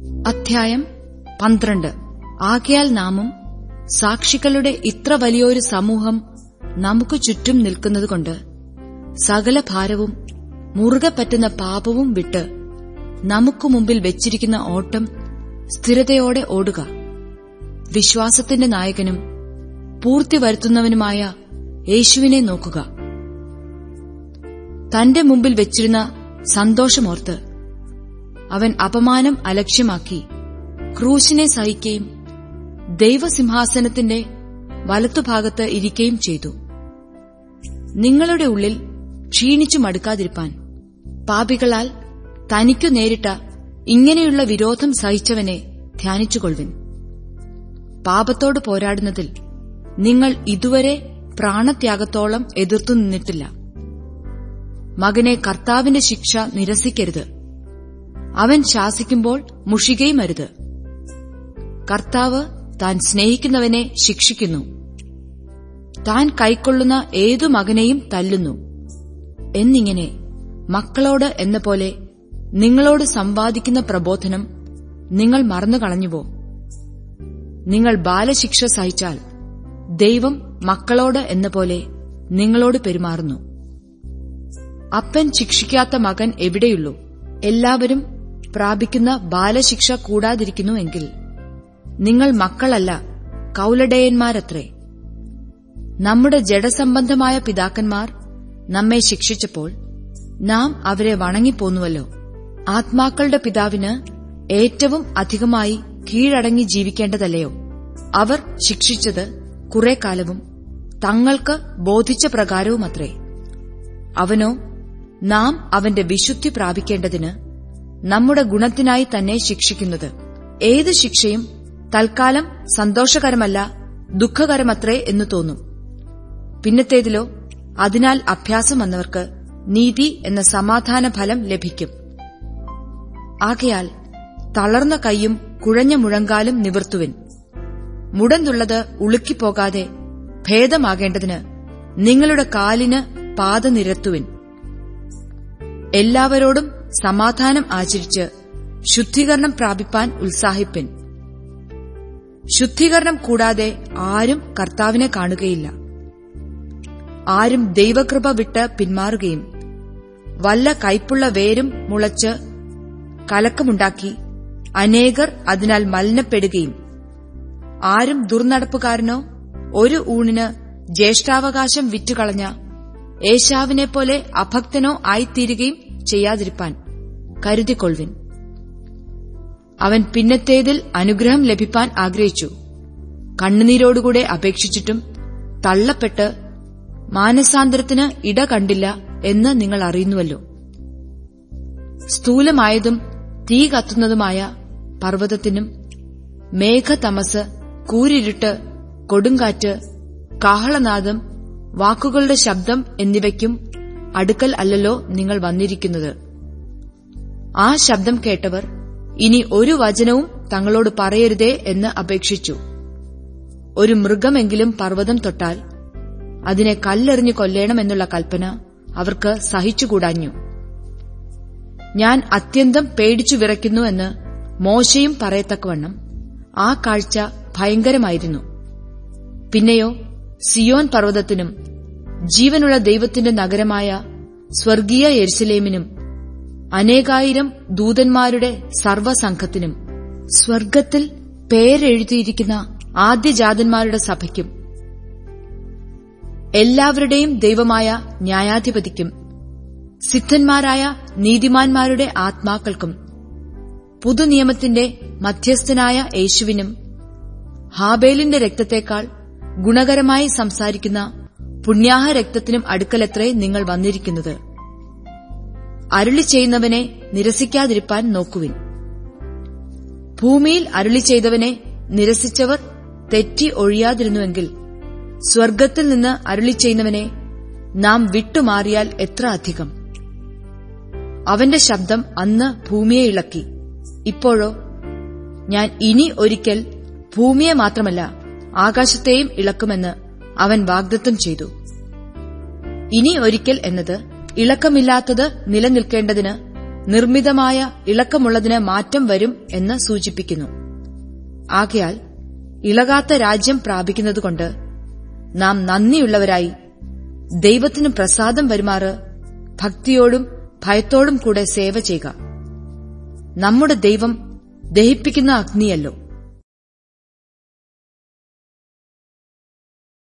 അധ്യായം പന്ത്രണ്ട്. ആകയാൽ നാമും സാക്ഷികളുടെ ഇത്ര വലിയൊരു സമൂഹം നമുക്ക് ചുറ്റും നിൽക്കുന്നതുകൊണ്ട് സകല ഭാരവും മുറുകെ പറ്റുന്ന പാപവും വിട്ട് നമുക്ക് മുമ്പിൽ വെച്ചിരിക്കുന്ന ഓട്ടം സ്ഥിരതയോടെ ഓടുക. വിശ്വാസത്തിന്റെ നായകനും പൂർത്തി വരുത്തുന്നവനുമായ യേശുവിനെ നോക്കുക. തന്റെ മുമ്പിൽ വെച്ചിരുന്ന സന്തോഷമോർത്ത് അവൻ അപമാനം അലക്ഷ്യമാക്കി. ക്രൂശിനെ സഹിക്കുകയും ദൈവസിംഹാസനത്തിന്റെ വലത്തുഭാഗത്ത് ഇരിക്കുകയും ചെയ്തു. നിങ്ങളുടെ ഉള്ളിൽ ക്ഷീണിച്ചു മടുക്കാതിരിപ്പാൻ. പാപികളാൽ തനിക്കു നേരിട്ട ഇങ്ങനെയുള്ള വിരോധം സഹിച്ചവനെ ധ്യാനിച്ചുകൊള്ളുവിൻ പാപത്തോട് പോരാടുന്നതിൽ നിങ്ങൾ ഇതുവരെ പ്രാണത്യാഗത്തോളം എതിർത്തു നിന്നിട്ടില്ല. മകനെ കർത്താവിന്റെ ശിക്ഷ നിരസിക്കരുത്. അവൻ ശാസിക്കുമ്പോൾ മുഷികയും അരുത്. കർത്താവ് താൻ സ്നേഹിക്കുന്നവനെ ശിക്ഷിക്കുന്നു. താൻ കൈക്കൊള്ളുന്ന ഏതു മകനെയും തല്ലുന്നു. എന്നിങ്ങനെ മക്കളോട് എന്ന പോലെ നിങ്ങളോട് സമ്പാദിക്കുന്ന പ്രബോധനം നിങ്ങൾ മറന്നുകളഞ്ഞുവോ നിങ്ങൾ ബാലശിക്ഷ സഹിച്ചാൽ ദൈവം മക്കളോട് എന്ന പോലെ നിങ്ങളോട് പെരുമാറുന്നു. അപ്പൻ ശിക്ഷിക്കാത്ത മകൻ എവിടെയുള്ളൂ? എല്ലാവരും പ്രാപിക്കുന്ന ബാലശിക്ഷ കൂടാതിരിക്കുന്നു എങ്കിൽ നിങ്ങൾ മക്കളല്ല കൌലടയന്മാരത്രേ. നമ്മുടെ ജഡസംബന്ധമായ പിതാക്കന്മാർ നമ്മെ ശിക്ഷിച്ചപ്പോൾ നാം അവരെ വണങ്ങിപ്പോന്നുവല്ലോ. ആത്മാക്കളുടെ പിതാവിന് ഏറ്റവും അധികമായി കീഴടങ്ങി ജീവിക്കേണ്ടതല്ലയോ? അവർ ശിക്ഷിച്ചത് കുറെ കാലവും തങ്ങൾക്ക് ബോധിച്ച പ്രകാരവുമത്രേ. അവനോ നാം അവന്റെ വിശുദ്ധി പ്രാപിക്കേണ്ടതിന് നമ്മുടെ ഗുണത്തിനായി തന്നെ ശിക്ഷിക്കുന്നത്. ഏത് ശിക്ഷയും തൽക്കാലം സന്തോഷകരമല്ല ദുഃഖകരമത്രേ എന്ന് തോന്നും. പിന്നത്തേതിലോ അതിനാൽ അഭ്യാസം വന്നവർക്ക് നീതി എന്ന സമാധാന ഫലം ലഭിക്കും. ആകയാൽ തളർന്ന കൈയും കുഴഞ്ഞ മുഴങ്കാലും നിവർത്തുവിൻ. മുടന്തുള്ളത് ഉളുക്കിപ്പോകാതെ ഭേദമാകേണ്ടതിന് നിങ്ങളുടെ കാലിന് പാത നിരത്തുവിൻ. എല്ലാവരോടും സമാധാനം ആചരിച്ച് ശുദ്ധീകരണം പ്രാപിപ്പാൻ ഉത്സാഹിപ്പിൻ. ശുദ്ധീകരണം കൂടാതെ ആരും കർത്താവിനെ കാണുകയില്ല. ആരും ദൈവകൃപ വിട്ട് പിന്മാറുകയും വല്ല കൈപ്പുള്ള വേരും മുളച്ച് കലക്കമുണ്ടാക്കി അനേകർ അതിനാൽ മലിനപ്പെടുകയും. ആരും ദുർനടപ്പുകാരനോ ഒരു ഊണിന് ജ്യേഷ്ഠാവകാശം വിറ്റുകളഞ്ഞ ഏശാവിനെപ്പോലെ അഭക്തനോ ആയിത്തീരുകയും ചെയ്യാതിരിപ്പാൻ. കരുതിക്കൊള്ളുവിൻ അവൻ പിന്നത്തേതിൽ അനുഗ്രഹം ലഭിപ്പാൻ ആഗ്രഹിച്ചു. കണ്ണുനീരോടുകൂടെ അപേക്ഷിച്ചിട്ടും തള്ളപ്പെട്ട് മാനസാന്തരത്തിന് ഇട കണ്ടില്ല എന്ന് നിങ്ങൾ അറിയുന്നുവല്ലോ. സ്ഥൂലമായതും തീ കത്തുന്നതുമായ പർവതത്തിനും മേഘതമസ് കൂരിരുട്ട് കൊടുങ്കാറ്റ് കാഹളനാദം വാക്കുകളുടെ ശബ്ദം എന്നിവയ്ക്കും അടുക്കൽ അല്ലല്ലോ നിങ്ങൾ വന്നിരിക്കുന്നത്. ആ ശബ്ദം കേട്ടവർ ഇനി ഒരു വചനവും തങ്ങളോട് പറയരുതേ എന്ന് അപേക്ഷിച്ചു. ഒരു മൃഗമെങ്കിലും പർവതം തൊട്ടാൽ അതിനെ കല്ലെറിഞ്ഞു കൊല്ലേണമെന്നുള്ള കൽപ്പന അവർക്ക് സഹിച്ചുകൂടാഞ്ഞു. ഞാൻ അത്യന്തം പേടിച്ചു വിറയ്ക്കുന്നു എന്ന് മോശയും പറയത്തക്കവണ്ണം ആ കാഴ്ച ഭയങ്കരമായിരുന്നു. പിന്നെയോ സിയോൻ പർവതത്തിനും ജീവനുള്ള ദൈവത്തിന്റെ നഗരമായ സ്വർഗീയ യെരുസലേമിനും അനേകായിരം ദൂതന്മാരുടെ സർവസംഘത്തിനും സ്വർഗത്തിൽ പേരെഴുതിയിരിക്കുന്ന ആദ്യജാതന്മാരുടെ സഭയ്ക്കും എല്ലാവരുടെയും ദൈവമായ ന്യായാധിപതിക്കും സിദ്ധന്മാരായ നീതിമാന്മാരുടെ ആത്മാക്കൾക്കും പുതുനിയമത്തിന്റെ മധ്യസ്ഥനായ യേശുവിനും ഹാബേലിന്റെ രക്തത്തേക്കാൾ ഗുണകരമായി സംസാരിക്കുന്ന പുണ്യാഹ രക്തത്തിനും അടുക്കലത്രേ നിങ്ങൾ വന്നിരിക്കുന്നത്. അരുളി ചെയ്യുന്നവനെ നിരസിക്കാതിരിപ്പാൻ നോക്കുവിൻ. ഭൂമിയിൽ അരുളി ചെയ്തവനെ നിരസിച്ചവർ തെറ്റി ഒഴിയാതിരുന്നുവെങ്കിൽ സ്വർഗത്തിൽ നിന്ന് അരുളി ചെയ്യുന്നവനെ നാം വിട്ടുമാറിയാൽ എത്ര അധികം? അവന്റെ ശബ്ദം അന്ന് ഭൂമിയെ ഇളക്കി. ഇപ്പോഴോ ഞാൻ ഇനി ഒരിക്കൽ ഭൂമിയെ മാത്രമല്ല ആകാശത്തെയും ഇളക്കുമെന്ന് അവൻ വാഗ്ദത്തം ചെയ്തു. ഇനി ഒരിക്കൽ എന്നത് ഇളക്കമില്ലാത്തത് നിലനിൽക്കേണ്ടതിന് നിർമ്മിതമായ ഇളക്കമുള്ളതിന് മാറ്റം വരും എന്ന് സൂചിപ്പിക്കുന്നു. ആകയാൽ ഇളകാത്ത രാജ്യം പ്രാപിക്കുന്നതുകൊണ്ട് നാം നന്ദിയുള്ളവരായി ദൈവത്തിന് പ്രസാദം വരുമാറ് ഭക്തിയോടും ഭയത്തോടും കൂടെ സേവ ചെയ്യുക. നമ്മുടെ ദൈവം ദഹിപ്പിക്കുന്ന അഗ്നിയല്ലോ.